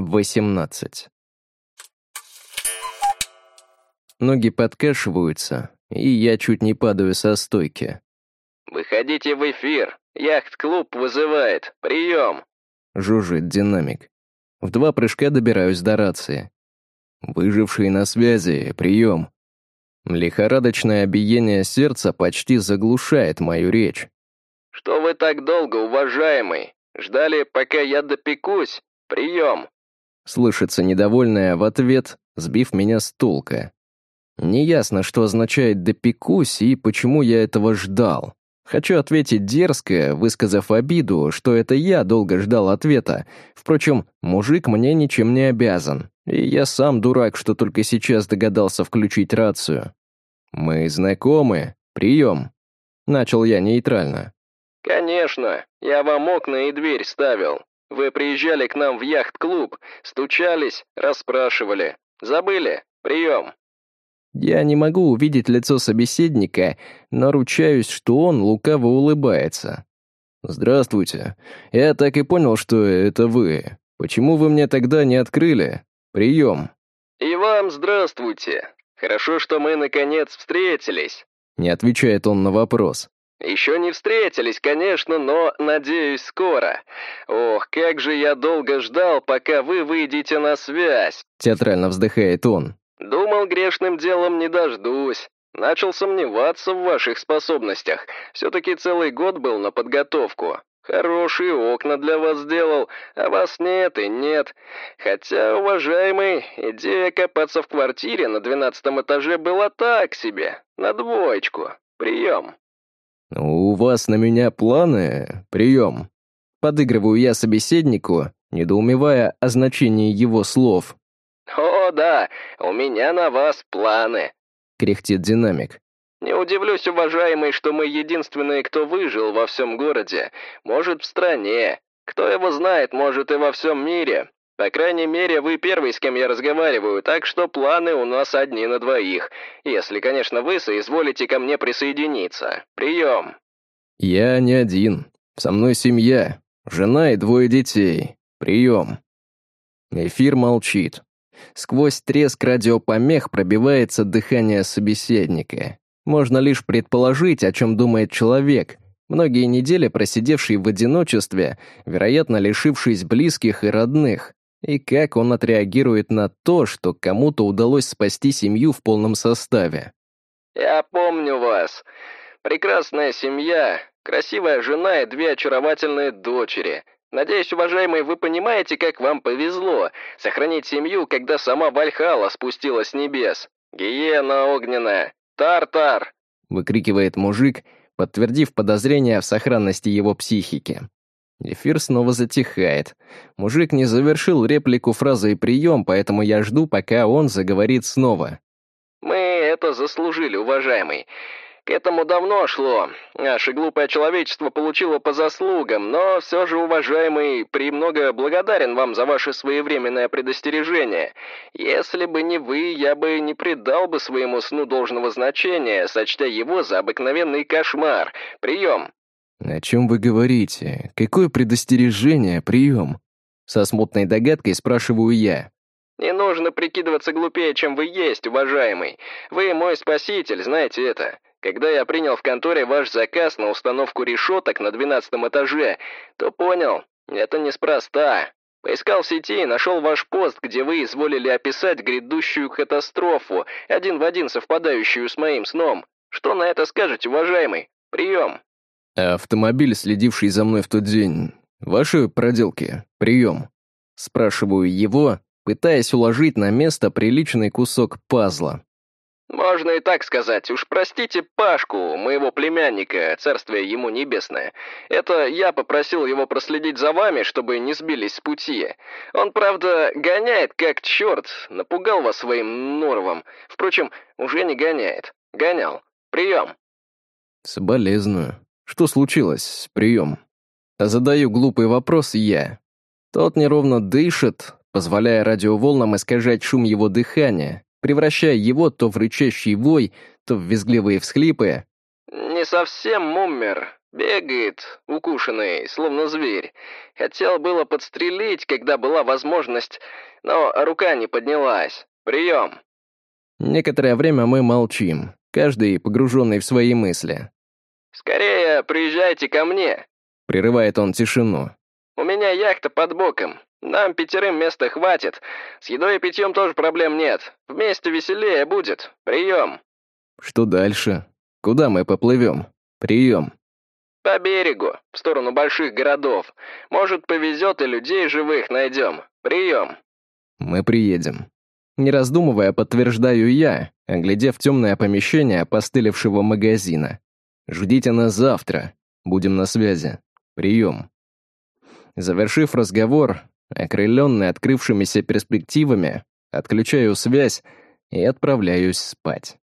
18. Ноги подкашиваются, и я чуть не падаю со стойки. «Выходите в эфир! Яхт-клуб вызывает! Прием!» — жужжит динамик. В два прыжка добираюсь до рации. «Выживший на связи, прием!» Лихорадочное биение сердца почти заглушает мою речь. «Что вы так долго, уважаемый? Ждали, пока я допекусь? Прием!» Слышится недовольная в ответ, сбив меня с толка. Неясно, что означает «допекусь» и почему я этого ждал. Хочу ответить дерзко, высказав обиду, что это я долго ждал ответа. Впрочем, мужик мне ничем не обязан. И я сам дурак, что только сейчас догадался включить рацию. «Мы знакомы. Прием». Начал я нейтрально. «Конечно. Я вам окна и дверь ставил. Вы приезжали к нам в яхт-клуб, стучались, расспрашивали. Забыли? Прием». Я не могу увидеть лицо собеседника, но ручаюсь, что он лукаво улыбается. «Здравствуйте. Я так и понял, что это вы. Почему вы мне тогда не открыли? Прием». «И вам здравствуйте. Хорошо, что мы, наконец, встретились». Не отвечает он на вопрос. «Еще не встретились, конечно, но, надеюсь, скоро. Ох, как же я долго ждал, пока вы выйдете на связь!» Театрально вздыхает он. «Думал, грешным делом не дождусь. Начал сомневаться в ваших способностях. Все-таки целый год был на подготовку. Хорошие окна для вас сделал, а вас нет и нет. Хотя, уважаемый, идея копаться в квартире на двенадцатом этаже была так себе, на двоечку. Прием». «У вас на меня планы? Прием». Подыгрываю я собеседнику, недоумевая о значении его слов. «О, да, у меня на вас планы», — кряхтит динамик. «Не удивлюсь, уважаемый, что мы единственные, кто выжил во всем городе. Может, в стране. Кто его знает, может, и во всем мире. По крайней мере, вы первый, с кем я разговариваю, так что планы у нас одни на двоих. Если, конечно, вы соизволите ко мне присоединиться. Прием». «Я не один. Со мной семья. Жена и двое детей. Прием». Эфир молчит. Сквозь треск радиопомех пробивается дыхание собеседника. Можно лишь предположить, о чем думает человек, многие недели просидевший в одиночестве, вероятно, лишившись близких и родных, и как он отреагирует на то, что кому-то удалось спасти семью в полном составе. «Я помню вас. Прекрасная семья, красивая жена и две очаровательные дочери. Надеюсь, уважаемый, вы понимаете, как вам повезло сохранить семью, когда сама Вальхала спустилась с небес. Гиена огненная, Тар-тар!» выкрикивает мужик, подтвердив подозрение в сохранности его психики. Эфир снова затихает. Мужик не завершил реплику фразой «прием», поэтому я жду, пока он заговорит снова. «Мы это заслужили, уважаемый. К этому давно шло. Наше глупое человечество получило по заслугам, но все же, уважаемый, премного благодарен вам за ваше своевременное предостережение. Если бы не вы, я бы не придал бы своему сну должного значения, сочтя его за обыкновенный кошмар. Прием!» «О чем вы говорите? Какое предостережение? Прием?» Со смутной догадкой спрашиваю я. «Не нужно прикидываться глупее, чем вы есть, уважаемый. Вы мой спаситель, знаете это. Когда я принял в конторе ваш заказ на установку решеток на двенадцатом этаже, то понял, это неспроста. Поискал в сети и нашел ваш пост, где вы изволили описать грядущую катастрофу, один в один совпадающую с моим сном. Что на это скажете, уважаемый? Прием. Автомобиль, следивший за мной в тот день, ваши проделки? Прием. Спрашиваю его, пытаясь уложить на место приличный кусок пазла. «Можно и так сказать. Уж простите Пашку, моего племянника, царствие ему небесное. Это я попросил его проследить за вами, чтобы не сбились с пути. Он, правда, гоняет как черт, напугал вас своим норовом. Впрочем, уже не гоняет. Гонял. Прием». «Соболезную. Что случилось? Прием». Задаю глупый вопрос я. Тот неровно дышит, позволяя радиоволнам искажать шум его дыхания, превращая его то в рычащий вой, то в визгливые всхлипы. «Не совсем умер. Бегает, укушенный, словно зверь. Хотел было подстрелить, когда была возможность, но рука не поднялась. Прием!» Некоторое время мы молчим, каждый погруженный в свои мысли. «Скорее приезжайте ко мне!» Прерывает он тишину. «У меня яхта под боком. Нам пятерым места хватит. С едой и питьем тоже проблем нет. Вместе веселее будет. Прием!» «Что дальше? Куда мы поплывем? Прием!» «По берегу, в сторону больших городов. Может, повезет и людей живых найдем. Прием!» «Мы приедем». Не раздумывая, подтверждаю я, оглядев темное помещение постылившего магазина. «Ждите нас завтра. Будем на связи. Прием». Завершив разговор, окрыленный открывшимися перспективами, отключаю связь и отправляюсь спать.